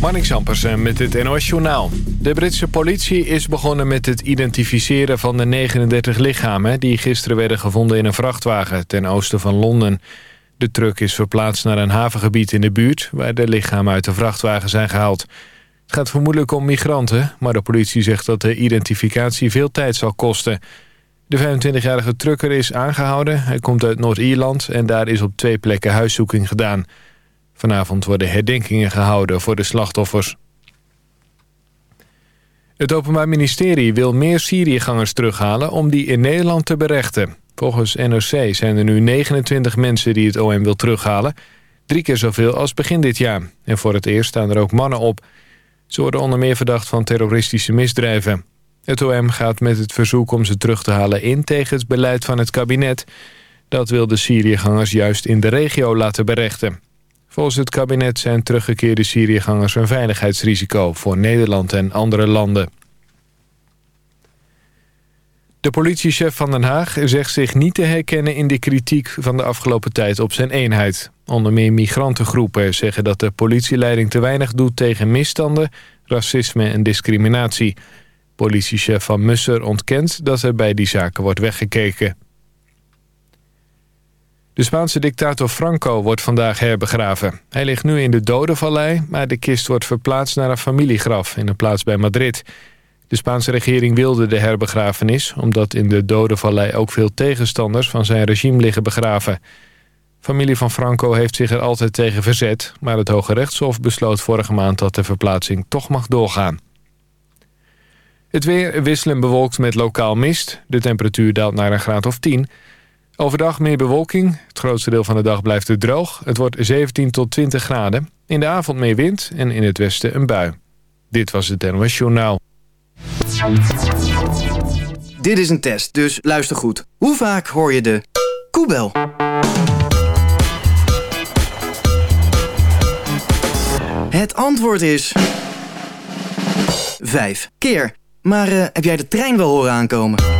Marnix Ampersen met het NOS Journaal. De Britse politie is begonnen met het identificeren van de 39 lichamen... die gisteren werden gevonden in een vrachtwagen ten oosten van Londen. De truck is verplaatst naar een havengebied in de buurt... waar de lichamen uit de vrachtwagen zijn gehaald. Het gaat vermoedelijk om migranten... maar de politie zegt dat de identificatie veel tijd zal kosten. De 25-jarige trucker is aangehouden. Hij komt uit Noord-Ierland en daar is op twee plekken huiszoeking gedaan... Vanavond worden herdenkingen gehouden voor de slachtoffers. Het Openbaar Ministerie wil meer Syriëgangers terughalen om die in Nederland te berechten. Volgens NRC zijn er nu 29 mensen die het OM wil terughalen. Drie keer zoveel als begin dit jaar. En voor het eerst staan er ook mannen op. Ze worden onder meer verdacht van terroristische misdrijven. Het OM gaat met het verzoek om ze terug te halen in tegen het beleid van het kabinet. Dat wil de Syriëgangers juist in de regio laten berechten. Volgens het kabinet zijn teruggekeerde Syriëgangers een veiligheidsrisico voor Nederland en andere landen. De politiechef van Den Haag zegt zich niet te herkennen in de kritiek van de afgelopen tijd op zijn eenheid. Onder meer migrantengroepen zeggen dat de politieleiding te weinig doet tegen misstanden, racisme en discriminatie. Politiechef van Musser ontkent dat er bij die zaken wordt weggekeken. De Spaanse dictator Franco wordt vandaag herbegraven. Hij ligt nu in de dodenvallei, maar de kist wordt verplaatst naar een familiegraf in een plaats bij Madrid. De Spaanse regering wilde de herbegrafenis... omdat in de dodenvallei ook veel tegenstanders van zijn regime liggen begraven. Familie van Franco heeft zich er altijd tegen verzet... maar het Hoge Rechtshof besloot vorige maand dat de verplaatsing toch mag doorgaan. Het weer wisselend bewolkt met lokaal mist. De temperatuur daalt naar een graad of 10... Overdag meer bewolking. Het grootste deel van de dag blijft het droog. Het wordt 17 tot 20 graden. In de avond meer wind en in het westen een bui. Dit was het NOS Journaal. Dit is een test, dus luister goed. Hoe vaak hoor je de koebel? Het antwoord is... Vijf keer. Maar uh, heb jij de trein wel horen aankomen?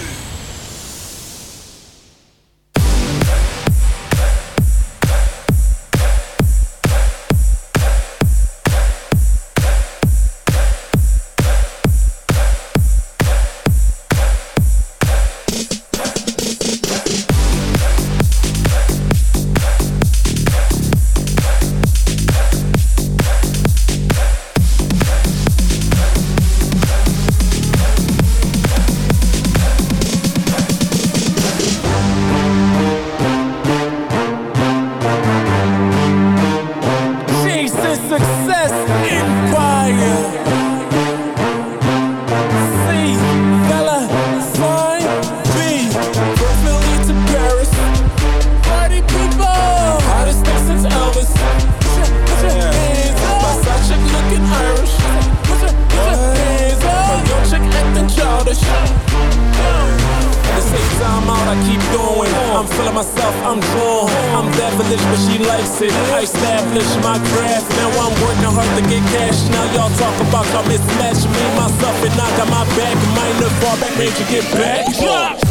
flex. I established my craft, now I'm working hard to get cash. Now y'all talk about y'all mismatch me, myself, and I got my back. Minor fall back, made major get back. Drop.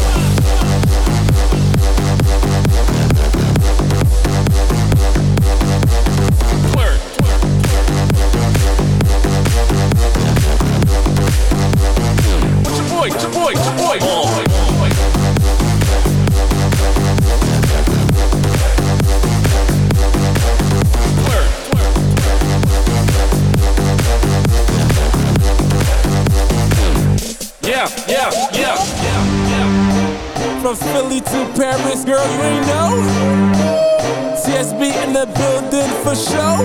from Philly to Paris, girl, you ain't know. TSB in the building for show.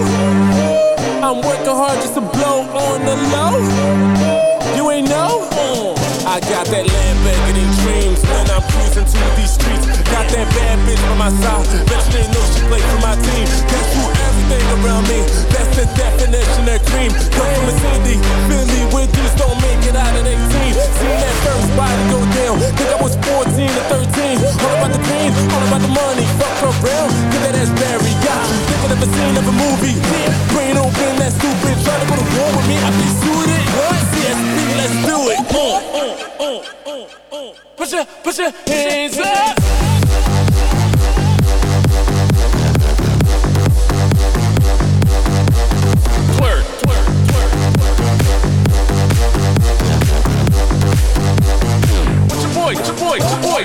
I'm working hard just to blow on the low. You ain't know. I got that Lamborghini dreams when I'm cruising through these streets. Got that bad bitch on my side. Bet you didn't know she played for my team. That's who everything around me. That's the definition of dream. Come from a city, Philly, where dudes don't make it out of their teens. Seen that first body go down. Think I was 14 or 13. All about the pain, all about the money. Fuck from real, get that ass buried. Yeah, thinking of a scene of a movie. Brain open, that stupid. Try to go to war with me, I be suited. What? CSP, let's do it. Uh, uh, uh, uh, uh. Put your, put your hands up. oi, oi,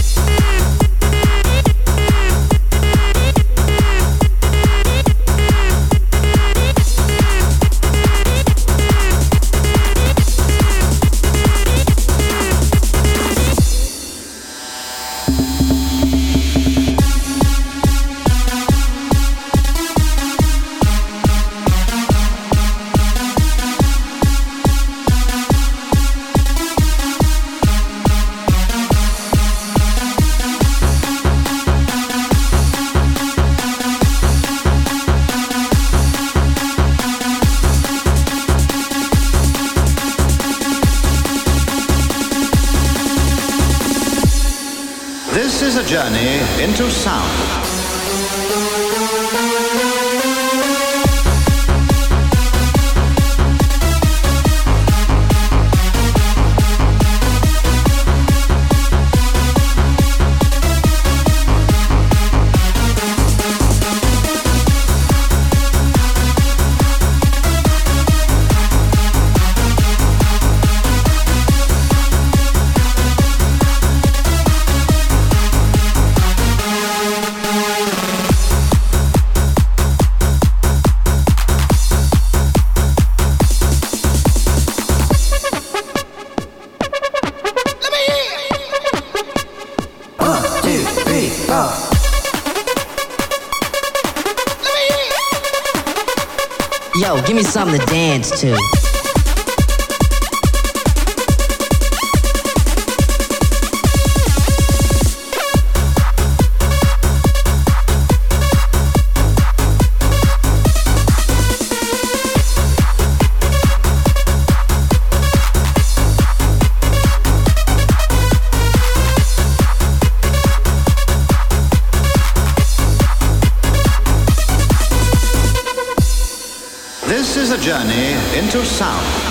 Too. To. journey into sound.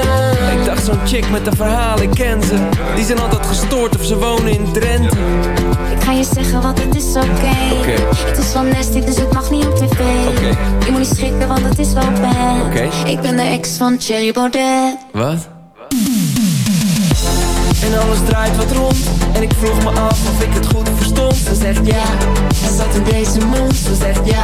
zo'n chick met een verhaal, ik ken ze Die zijn altijd gestoord of ze wonen in Drenthe Ik ga je zeggen, want het is oké. Het is wel nasty, dus het mag niet op tv. Oké. Je moet niet schrikken, want het is wel bad. Ik ben de ex van Cherry Baudet. Wat? En alles draait wat rond En ik vroeg me af of ik het goed verstond Ze zegt ja, hij zat in deze mond Ze zegt ja,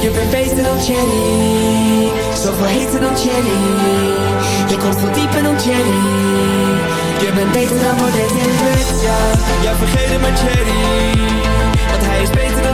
Je bent beter dan Jenny. Zoveel heter dan Jenny. Je komt veel dieper dan Jenny. Je bent beter dan Baudet in bed, ja Ja, vergeet het maar Jenny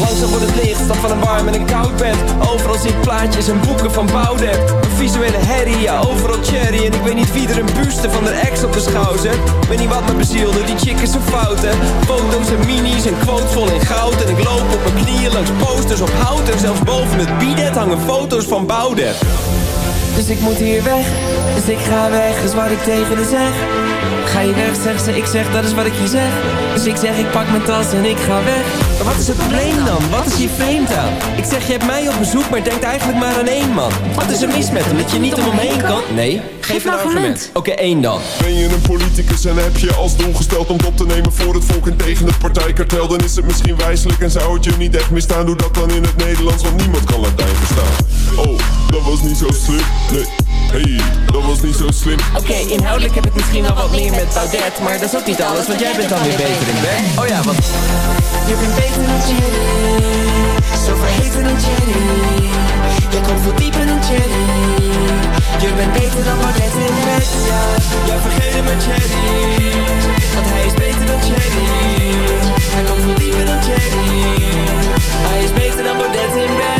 Langzaam wordt het licht, stap van een warm en een koud bed. Overal zie plaatjes en boeken van Boudewijn Een visuele herrie, ja overal cherry. En ik weet niet wie er een buste van de ex op de schouw zet Weet niet wat me bezielde, die chick is zo fout hè. Foto's en minis en quotes vol in goud. En ik loop op mijn knieën langs posters op hout. En zelfs boven het bidet hangen foto's van Boudewijn dus ik moet hier weg, dus ik ga weg, is wat ik tegen haar zeg. Ga je weg, zegt ze, ik zeg, dat is wat ik je zeg. Dus ik zeg, ik pak mijn tas en ik ga weg. Maar wat is het probleem dan? Wat is hier vreemd aan? Ik zeg, je hebt mij op bezoek, maar denkt eigenlijk maar aan één man. Wat is er mis met hem, dat je niet om hem heen kan? Nee, geef een argument. Oké, één dan. Ben je een politicus en heb je als doel gesteld om het op te nemen voor het volk en tegen het partijkartel? Dan is het misschien wijselijk en zou het je niet echt misstaan. Doe dat dan in het Nederlands, want niemand kan Latijn slim Oké, inhoudelijk heb ik misschien wel wat meer met Baudet Maar dat is ook niet alles, want jij bent dan weer beter in bed Oh ja, want Je bent beter dan Jenny Zo verheven dan Jenny Je komt veel dieper dan Jenny Je bent beter dan Baudet in bed, ja. Ja, vergeet het maar Jenny Want hij is beter dan Jenny Hij komt veel dieper dan Jenny Hij is beter dan Baudet in bed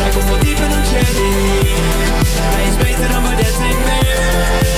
Hij komt veel dieper dan Cherry Hij is beter dan Baudet in bed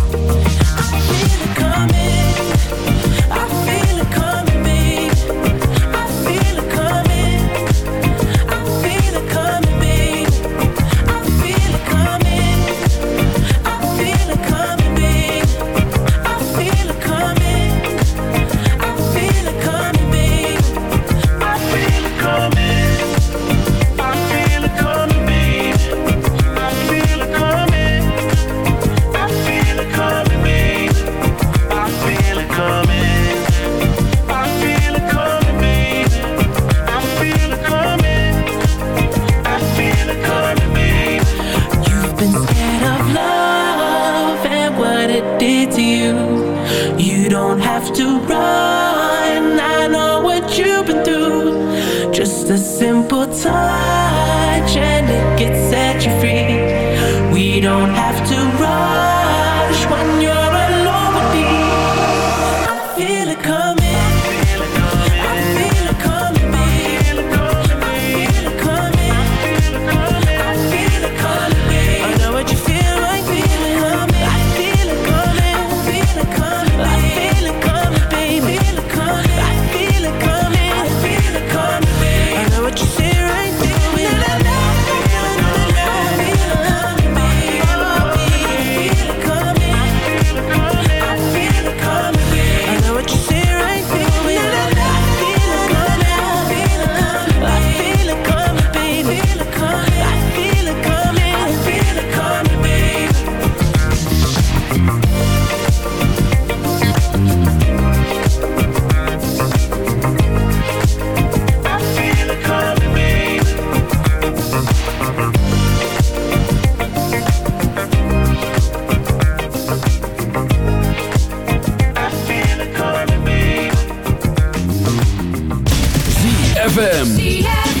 Yeah.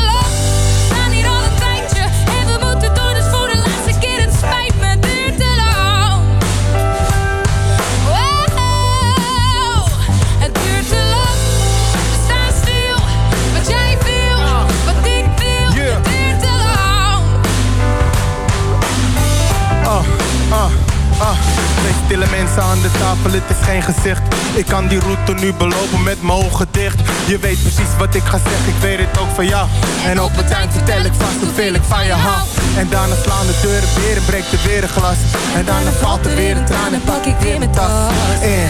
Twee stille mensen aan de tafel, het is geen gezicht. Ik kan die route nu belopen met mijn ogen dicht. Je weet precies wat ik ga zeggen, ik weet het ook van jou. En op het eind vertel ik vast hoeveel ik van je hou. En daarna slaan de deuren weer en breekt er weer een glas. En daarna valt er weer een traan en pak ik weer mijn tas. En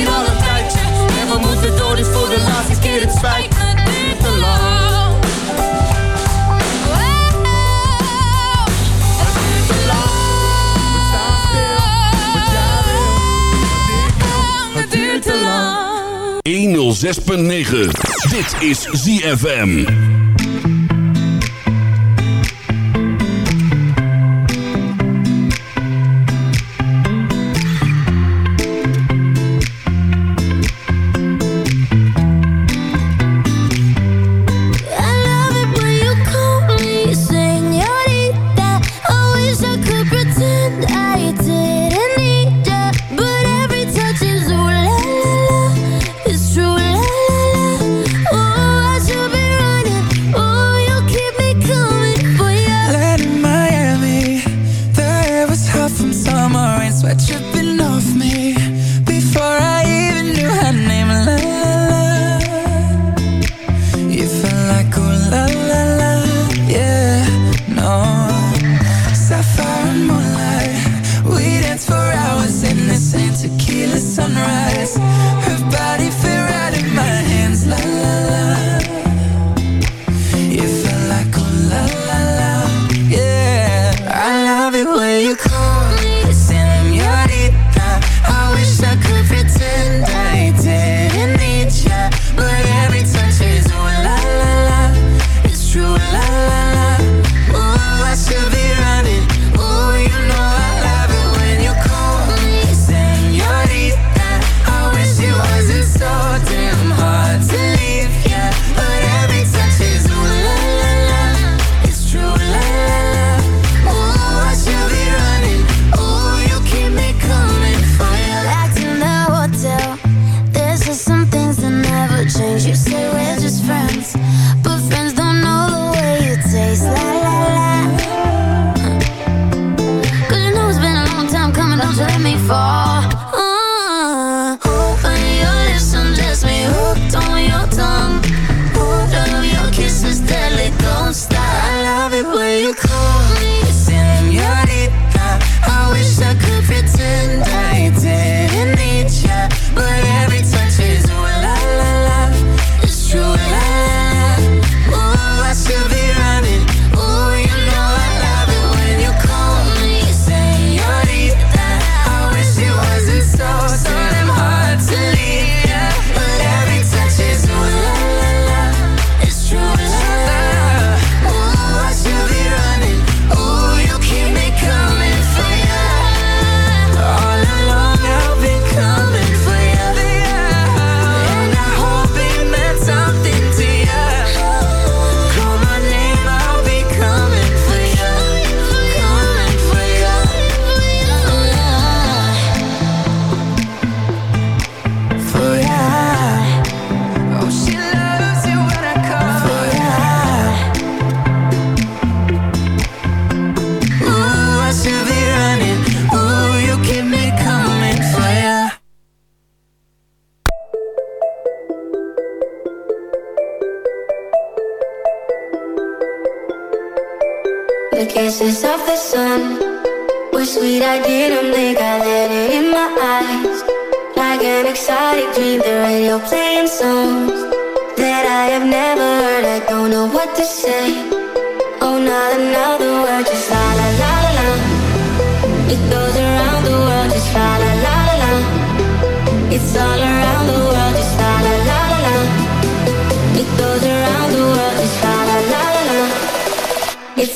hier al een tijdje. En we moeten door, dus voor de laatste keer het spijt me dit te lang. Het duurt te lang. 106.9 Dit is ZFM the kisses of the sun were sweet. I didn't think I let it in my eyes. Like an exotic dream, the radio playing songs that I have never heard. I don't know what to say. Oh, not another word, just la la la la la. It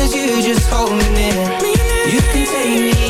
as you just hold me near. You can take me